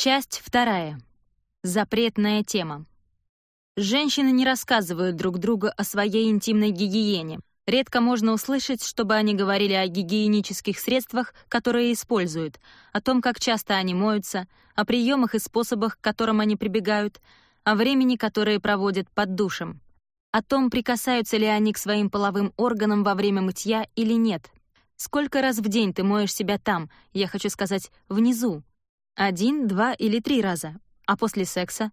Часть вторая. Запретная тема. Женщины не рассказывают друг другу о своей интимной гигиене. Редко можно услышать, чтобы они говорили о гигиенических средствах, которые используют, о том, как часто они моются, о приемах и способах, к которым они прибегают, о времени, которое проводят под душем, о том, прикасаются ли они к своим половым органам во время мытья или нет. Сколько раз в день ты моешь себя там, я хочу сказать, внизу, один, два или три раза. А после секса?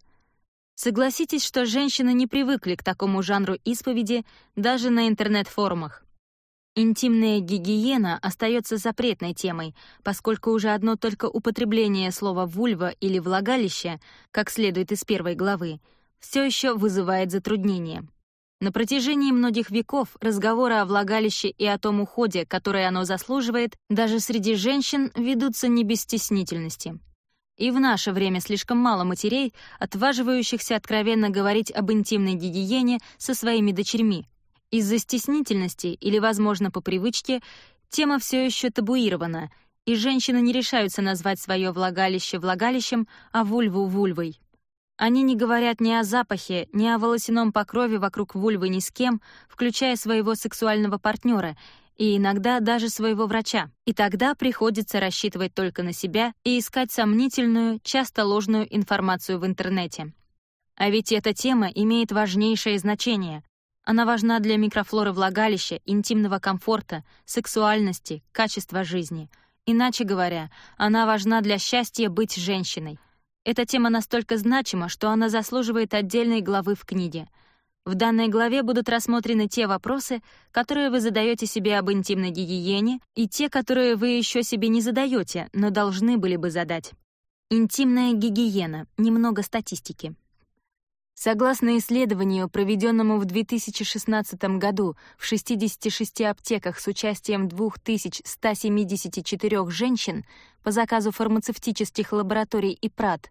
Согласитесь, что женщины не привыкли к такому жанру исповеди даже на интернет-форумах. Интимная гигиена остается запретной темой, поскольку уже одно только употребление слова «вульва» или «влагалище», как следует из первой главы, все еще вызывает затруднения. На протяжении многих веков разговоры о влагалище и о том уходе, которое оно заслуживает, даже среди женщин ведутся не без стеснительности. И в наше время слишком мало матерей, отваживающихся откровенно говорить об интимной гигиене со своими дочерьми. Из-за стеснительности или, возможно, по привычке, тема все еще табуирована, и женщины не решаются назвать свое влагалище влагалищем, а вульву вульвой. Они не говорят ни о запахе, ни о волосяном покрове вокруг вульвы ни с кем, включая своего сексуального партнера, и иногда даже своего врача. И тогда приходится рассчитывать только на себя и искать сомнительную, часто ложную информацию в интернете. А ведь эта тема имеет важнейшее значение. Она важна для микрофлоры влагалища, интимного комфорта, сексуальности, качества жизни. Иначе говоря, она важна для счастья быть женщиной. Эта тема настолько значима, что она заслуживает отдельной главы в книге — в данной главе будут рассмотрены те вопросы, которые вы задаете себе об интимной гигиене, и те, которые вы еще себе не задаете, но должны были бы задать. Интимная гигиена. Немного статистики. Согласно исследованию, проведенному в 2016 году в 66 аптеках с участием 2174 женщин по заказу фармацевтических лабораторий и ПРАТ,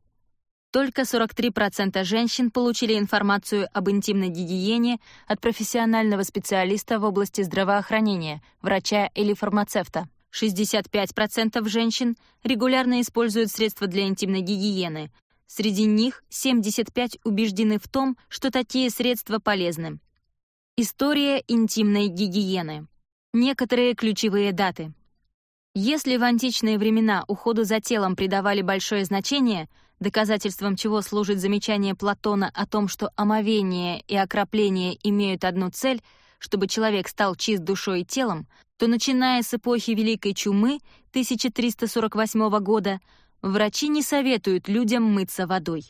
только 43% женщин получили информацию об интимной гигиене от профессионального специалиста в области здравоохранения, врача или фармацевта. 65% женщин регулярно используют средства для интимной гигиены. Среди них 75% убеждены в том, что такие средства полезны. История интимной гигиены. Некоторые ключевые даты. Если в античные времена уходу за телом придавали большое значение – Доказательством чего служит замечание Платона о том, что омовение и окропление имеют одну цель, чтобы человек стал чист душой и телом, то начиная с эпохи Великой Чумы 1348 года врачи не советуют людям мыться водой.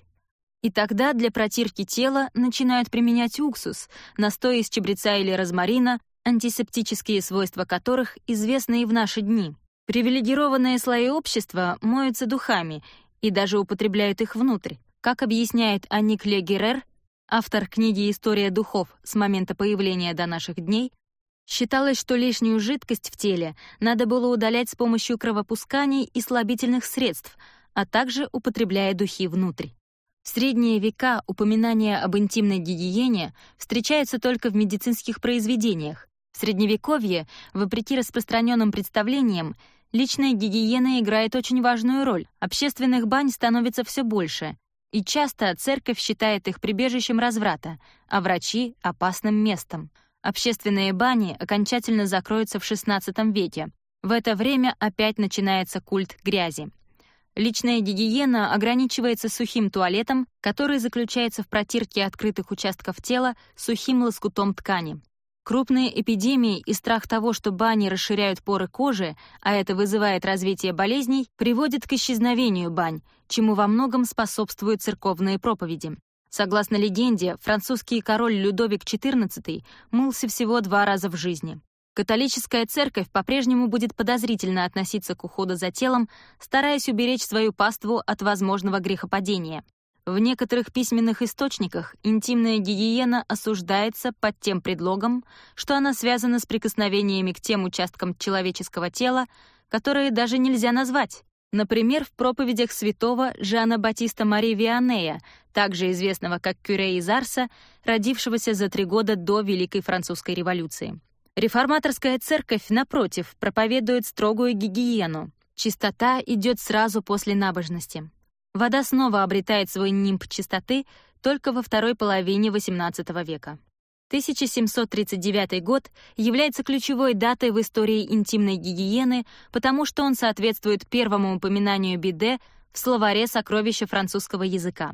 И тогда для протирки тела начинают применять уксус, настой из чабреца или розмарина, антисептические свойства которых известны и в наши дни. Привилегированные слои общества моются духами и даже употребляют их внутрь, как объясняет Аник Ле Герер, автор книги «История духов» с момента появления до наших дней, считалось, что лишнюю жидкость в теле надо было удалять с помощью кровопусканий и слабительных средств, а также употребляя духи внутрь. В средние века упоминания об интимной гигиене встречаются только в медицинских произведениях. В Средневековье, вопреки распространенным представлениям, Личная гигиена играет очень важную роль. Общественных бань становится все больше. И часто церковь считает их прибежищем разврата, а врачи — опасным местом. Общественные бани окончательно закроются в XVI веке. В это время опять начинается культ грязи. Личная гигиена ограничивается сухим туалетом, который заключается в протирке открытых участков тела сухим лоскутом ткани. Крупные эпидемии и страх того, что бани расширяют поры кожи, а это вызывает развитие болезней, приводит к исчезновению бань, чему во многом способствуют церковные проповеди. Согласно легенде, французский король Людовик XIV мылся всего два раза в жизни. Католическая церковь по-прежнему будет подозрительно относиться к уходу за телом, стараясь уберечь свою паству от возможного грехопадения. В некоторых письменных источниках интимная гигиена осуждается под тем предлогом, что она связана с прикосновениями к тем участкам человеческого тела, которые даже нельзя назвать. Например, в проповедях святого Жана Батиста Мари Вианея, также известного как Кюре из Арса, родившегося за три года до Великой Французской революции. Реформаторская церковь, напротив, проповедует строгую гигиену. Чистота идет сразу после набожности. Вода снова обретает свой нимб чистоты только во второй половине XVIII века. 1739 год является ключевой датой в истории интимной гигиены, потому что он соответствует первому упоминанию биде в словаре «Сокровища французского языка».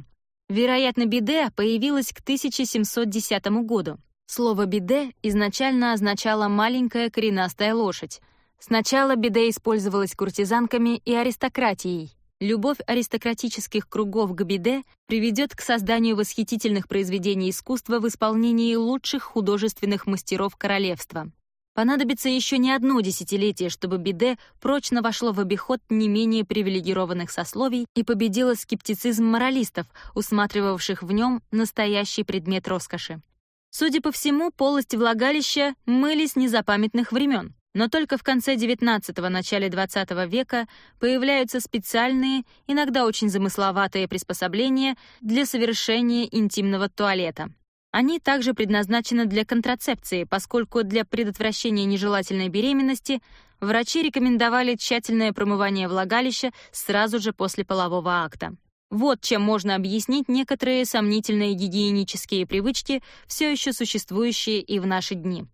Вероятно, биде появилась к 1710 году. Слово «биде» изначально означало «маленькая коренастая лошадь». Сначала биде использовалась куртизанками и аристократией, Любовь аристократических кругов к биде приведет к созданию восхитительных произведений искусства в исполнении лучших художественных мастеров королевства. Понадобится еще не одно десятилетие, чтобы Беде прочно вошло в обиход не менее привилегированных сословий и победило скептицизм моралистов, усматривавших в нем настоящий предмет роскоши. Судя по всему, полость влагалища мылись незапамятных времен. Но только в конце XIX – начале XX века появляются специальные, иногда очень замысловатые приспособления для совершения интимного туалета. Они также предназначены для контрацепции, поскольку для предотвращения нежелательной беременности врачи рекомендовали тщательное промывание влагалища сразу же после полового акта. Вот чем можно объяснить некоторые сомнительные гигиенические привычки, все еще существующие и в наши дни.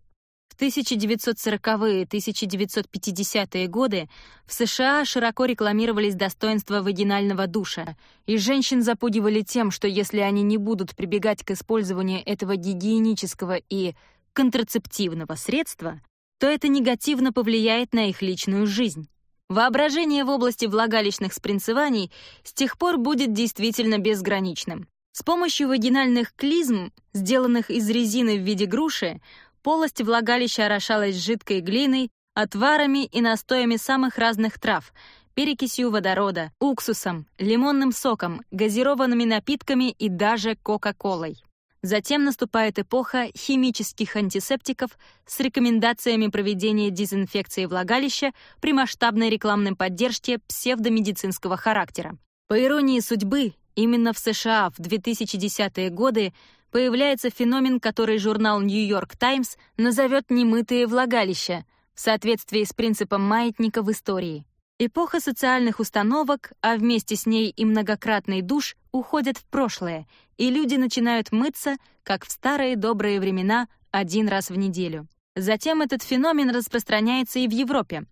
1940-е 1950-е годы в США широко рекламировались достоинства вагинального душа, и женщин запугивали тем, что если они не будут прибегать к использованию этого гигиенического и контрацептивного средства, то это негативно повлияет на их личную жизнь. Воображение в области влагалищных спринцеваний с тех пор будет действительно безграничным. С помощью вагинальных клизм, сделанных из резины в виде груши, полость влагалища орошалась жидкой глиной, отварами и настоями самых разных трав, перекисью водорода, уксусом, лимонным соком, газированными напитками и даже кока-колой. Затем наступает эпоха химических антисептиков с рекомендациями проведения дезинфекции влагалища при масштабной рекламной поддержке псевдомедицинского характера. По иронии судьбы, именно в США в 2010-е годы появляется феномен, который журнал New York Times назовет «немытые влагалища» в соответствии с принципом маятника в истории. Эпоха социальных установок, а вместе с ней и многократный душ, уходят в прошлое, и люди начинают мыться, как в старые добрые времена, один раз в неделю. Затем этот феномен распространяется и в Европе.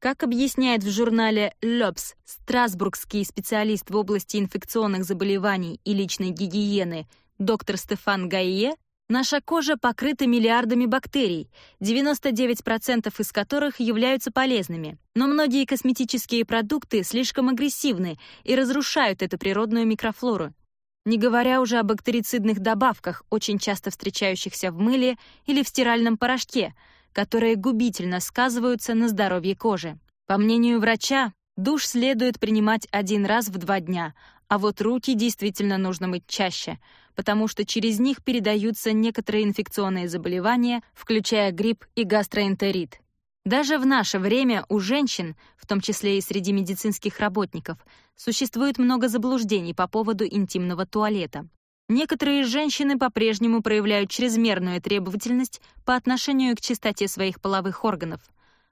Как объясняет в журнале «Лёбс» страсбургский специалист в области инфекционных заболеваний и личной гигиены Доктор Стефан Гайе Наша кожа покрыта миллиардами бактерий, 99% из которых являются полезными. Но многие косметические продукты слишком агрессивны и разрушают эту природную микрофлору. Не говоря уже о бактерицидных добавках, очень часто встречающихся в мыле или в стиральном порошке, которые губительно сказываются на здоровье кожи. По мнению врача, душ следует принимать один раз в два дня, а вот руки действительно нужно мыть чаще, потому что через них передаются некоторые инфекционные заболевания, включая грипп и гастроэнтерит. Даже в наше время у женщин, в том числе и среди медицинских работников, существует много заблуждений по поводу интимного туалета. Некоторые женщины по-прежнему проявляют чрезмерную требовательность по отношению к чистоте своих половых органов.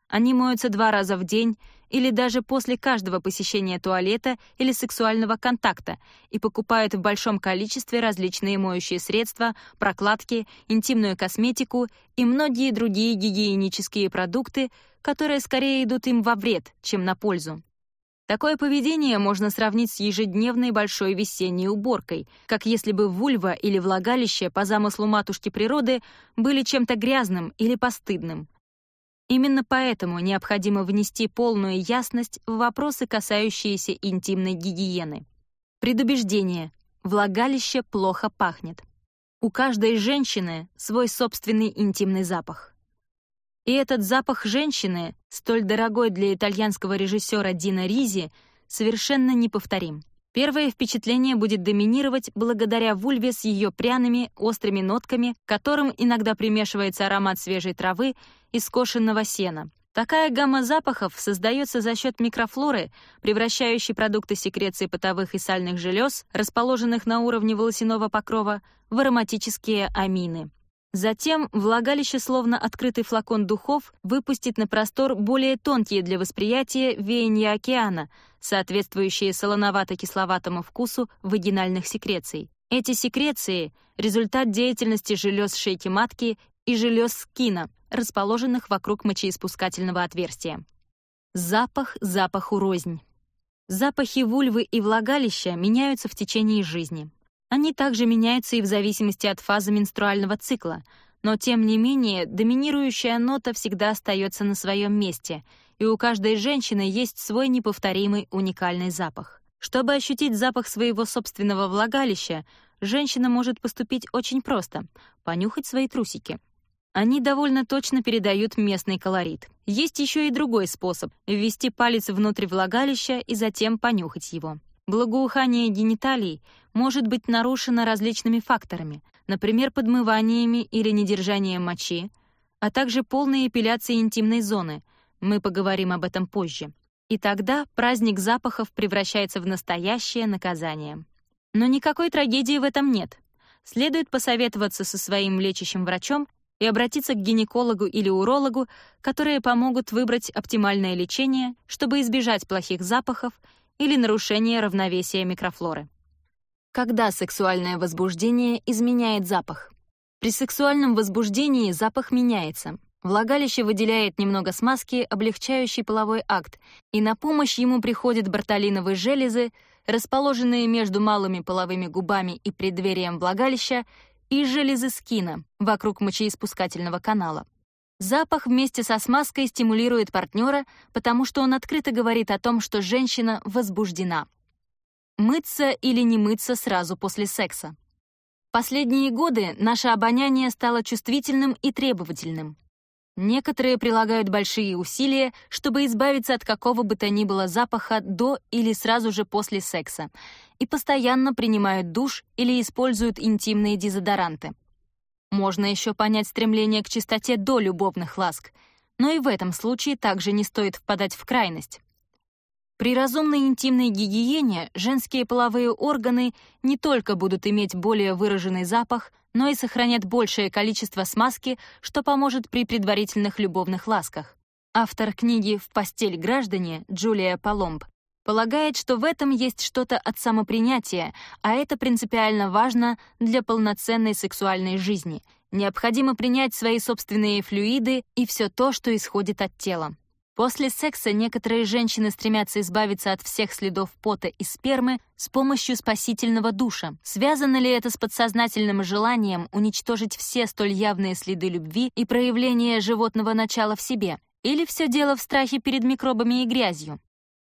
Они моются два раза в день — или даже после каждого посещения туалета или сексуального контакта и покупают в большом количестве различные моющие средства, прокладки, интимную косметику и многие другие гигиенические продукты, которые скорее идут им во вред, чем на пользу. Такое поведение можно сравнить с ежедневной большой весенней уборкой, как если бы вульва или влагалище по замыслу матушки природы были чем-то грязным или постыдным. Именно поэтому необходимо внести полную ясность в вопросы, касающиеся интимной гигиены. Предубеждение. Влагалище плохо пахнет. У каждой женщины свой собственный интимный запах. И этот запах женщины, столь дорогой для итальянского режиссера Дина Ризи, совершенно неповторим. Первое впечатление будет доминировать благодаря вульве с ее пряными, острыми нотками, которым иногда примешивается аромат свежей травы и скошенного сена. Такая гамма запахов создается за счет микрофлоры, превращающей продукты секреции потовых и сальных желез, расположенных на уровне волосяного покрова, в ароматические амины. Затем влагалище, словно открытый флакон духов, выпустит на простор более тонкие для восприятия веяния океана, соответствующие солоновато-кисловатому вкусу вагинальных секреций. Эти секреции — результат деятельности желез шейки матки и желез скина, расположенных вокруг мочеиспускательного отверстия. Запах запаху рознь. Запахи вульвы и влагалища меняются в течение жизни. Они также меняются и в зависимости от фазы менструального цикла, но тем не менее доминирующая нота всегда остается на своем месте, и у каждой женщины есть свой неповторимый уникальный запах. Чтобы ощутить запах своего собственного влагалища, женщина может поступить очень просто — понюхать свои трусики. Они довольно точно передают местный колорит. Есть еще и другой способ — ввести палец внутрь влагалища и затем понюхать его. Благоухание гениталий может быть нарушена различными факторами, например, подмываниями или недержанием мочи, а также полной эпиляцией интимной зоны, мы поговорим об этом позже. И тогда праздник запахов превращается в настоящее наказание. Но никакой трагедии в этом нет. Следует посоветоваться со своим лечащим врачом и обратиться к гинекологу или урологу, которые помогут выбрать оптимальное лечение, чтобы избежать плохих запахов или нарушения равновесия микрофлоры. Когда сексуальное возбуждение изменяет запах? При сексуальном возбуждении запах меняется. Влагалище выделяет немного смазки, облегчающей половой акт, и на помощь ему приходят бартолиновые железы, расположенные между малыми половыми губами и преддверием влагалища, и железы скина вокруг мочеиспускательного канала. Запах вместе со смазкой стимулирует партнера, потому что он открыто говорит о том, что женщина возбуждена. Мыться или не мыться сразу после секса. Последние годы наше обоняние стало чувствительным и требовательным. Некоторые прилагают большие усилия, чтобы избавиться от какого бы то ни было запаха до или сразу же после секса, и постоянно принимают душ или используют интимные дезодоранты. Можно еще понять стремление к чистоте до любовных ласк, но и в этом случае также не стоит впадать в крайность. При разумной интимной гигиене женские половые органы не только будут иметь более выраженный запах, но и сохранят большее количество смазки, что поможет при предварительных любовных ласках. Автор книги «В постель граждане» Джулия Паломб полагает, что в этом есть что-то от самопринятия, а это принципиально важно для полноценной сексуальной жизни. Необходимо принять свои собственные флюиды и все то, что исходит от тела. После секса некоторые женщины стремятся избавиться от всех следов пота и спермы с помощью спасительного душа. Связано ли это с подсознательным желанием уничтожить все столь явные следы любви и проявления животного начала в себе? Или все дело в страхе перед микробами и грязью?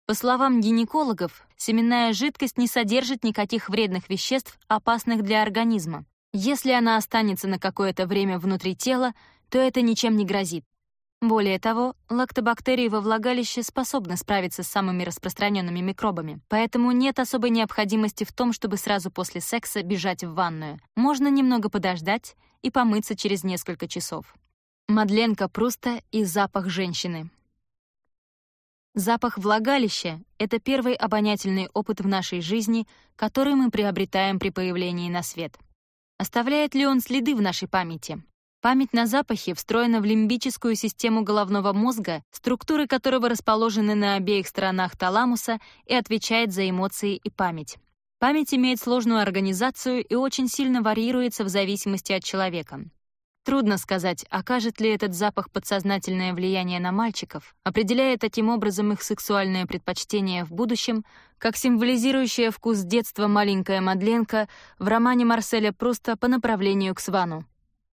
По словам гинекологов, семенная жидкость не содержит никаких вредных веществ, опасных для организма. Если она останется на какое-то время внутри тела, то это ничем не грозит. Более того, лактобактерии во влагалище способны справиться с самыми распространенными микробами, поэтому нет особой необходимости в том, чтобы сразу после секса бежать в ванную. Можно немного подождать и помыться через несколько часов. Мадленка Пруста и запах женщины. Запах влагалища — это первый обонятельный опыт в нашей жизни, который мы приобретаем при появлении на свет. Оставляет ли он следы в нашей памяти? Память на запахи встроена в лимбическую систему головного мозга, структуры которого расположены на обеих сторонах таламуса и отвечает за эмоции и память. Память имеет сложную организацию и очень сильно варьируется в зависимости от человека. Трудно сказать, окажет ли этот запах подсознательное влияние на мальчиков, определяя таким образом их сексуальное предпочтение в будущем, как символизирующая вкус детства маленькая Мадленка в романе Марселя просто «По направлению к Свану».